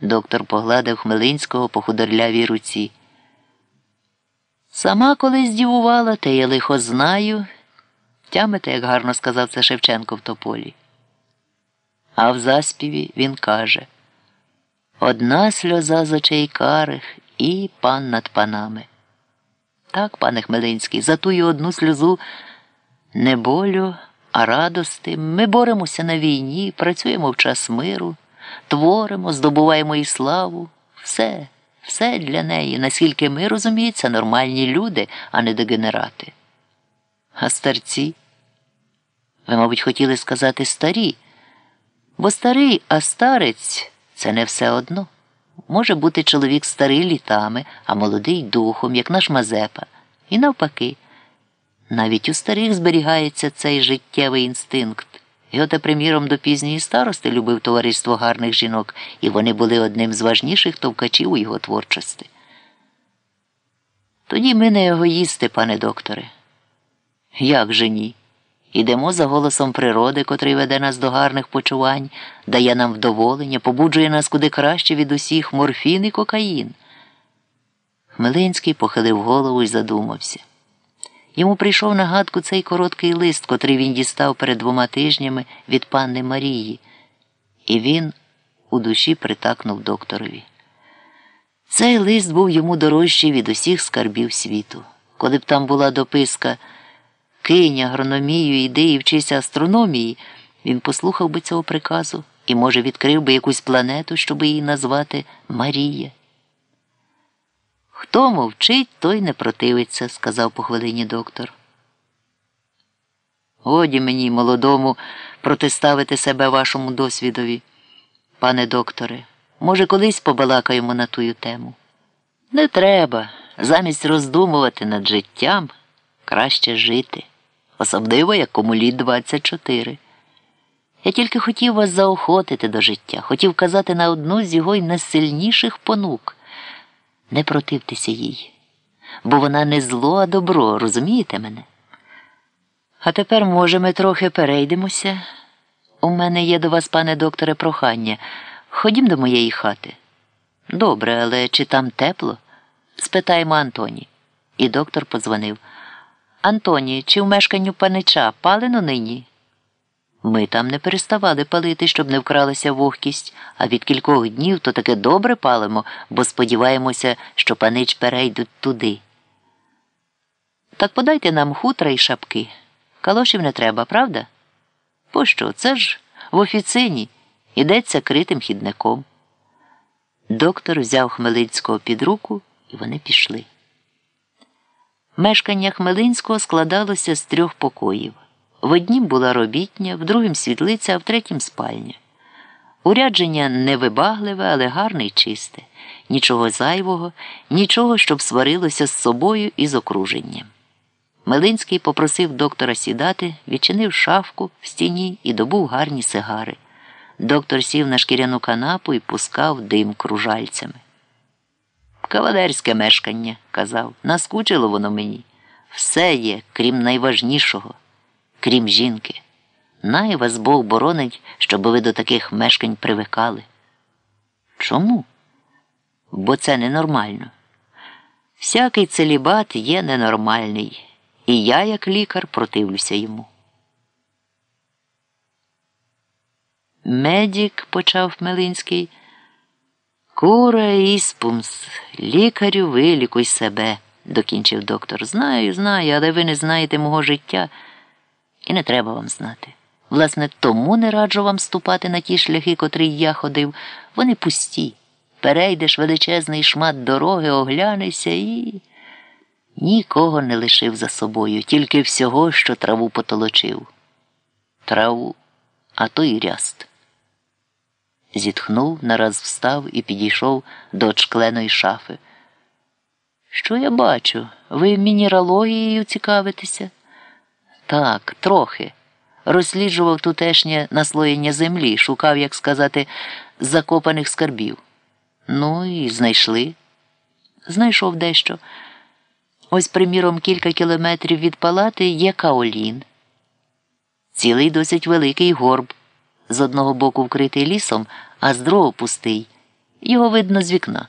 Доктор погладив Хмелинського по худорлявій руці. Сама колись дівувала, те я лихо знаю. Тямите, як гарно сказав це Шевченко в тополі. А в заспіві він каже Одна сльоза з очей карих і пан над панами. Так, пане Хмелинський, за тую одну сльозу не болю, а радости. Ми боремося на війні, працюємо в час миру, творимо, здобуваємо і славу. Все, все для неї, наскільки ми розуміється, нормальні люди, а не дегенерати. А старці? Ви, мабуть, хотіли сказати старі, бо старий, а старець це не все одно. Може бути чоловік старий літами, а молодий духом, як наш Мазепа. І навпаки, навіть у старих зберігається цей життєвий інстинкт. Йота, приміром, до пізньої старости любив товариство гарних жінок, і вони були одним з важніших товкачів у його творчості. Тоді ми не егоїсти, пане докторе. Як же ні? Ідемо за голосом природи, котрий веде нас до гарних почувань, дає нам вдоволення, побуджує нас куди краще від усіх морфін і кокаїн. Хмелинський похилив голову і задумався. Йому прийшов на гадку цей короткий лист, котрий він дістав перед двома тижнями від панни Марії, і він у душі притакнув докторові. Цей лист був йому дорожчий від усіх скарбів світу. Коли б там була дописка кинь агрономію, іди і вчися астрономії, він послухав би цього приказу і, може, відкрив би якусь планету, щоб її назвати Марія. Хто мовчить, той не противиться, сказав по хвилині доктор. Годі мені, молодому, протиставити себе вашому досвідові, пане докторе. Може, колись побалакаємо на тую тему. Не треба. Замість роздумувати над життям краще жити, особливо як кому літ 24. Я тільки хотів вас заохотити до життя, хотів казати на одну з його найсильніших понук. Не противтеся їй, бо вона не зло, а добро, розумієте мене? А тепер, може, ми трохи перейдемося. У мене є до вас, пане докторе, прохання. Ходім до моєї хати. Добре, але чи там тепло? спитаємо Антоні. І доктор подзвонив. Антоні, чи в мешканню панича палено нині? Ми там не переставали палити, щоб не вкралася вогкість, а від кількох днів то таке добре палимо, бо сподіваємося, що панич перейдуть туди. Так подайте нам хутра і шапки. Калошів не треба, правда? Пощо? Це ж в офіцині йдеться критим хідником. Доктор взяв Хмелинського під руку, і вони пішли. Мешкання Хмелинського складалося з трьох покоїв. В однім була робітня, в другім світлиця, а в третім спальня. Урядження невибагливе, але гарне й чисте, нічого зайвого, нічого, щоб сварилося з собою і з окруженням. Мелинський попросив доктора сідати, відчинив шафку в стіні і добув гарні сигари. Доктор сів на шкіряну канапу і пускав дим кружальцями. Кавалерське мешкання, казав, наскучило воно мені. Все є, крім найважнішого крім жінки. Най вас Бог боронить, щоб ви до таких мешкань привикали. Чому? Бо це ненормально. Всякий целібат є ненормальний, і я, як лікар, противлюся йому. Медік, почав Хмелинський, кура іспумс, лікарю вилікуй себе, докінчив доктор. Знаю, знаю, але ви не знаєте мого життя. І не треба вам знати. Власне, тому не раджу вам ступати на ті шляхи, котрі я ходив. Вони пусті. Перейдеш величезний шмат дороги, оглянешся і нікого не лишив за собою, тільки всього, що траву потолочив. Траву, а то й ряст. Зітхнув, нараз встав і підійшов до очкленої шафи. Що я бачу? Ви мінералогією цікавитеся? Так, трохи. Розсліджував тутешнє наслоєння землі, шукав, як сказати, закопаних скарбів. Ну і знайшли. Знайшов дещо. Ось, приміром, кілька кілометрів від палати є Каолін. Цілий досить великий горб, з одного боку вкритий лісом, а з другого пустий. Його видно з вікна.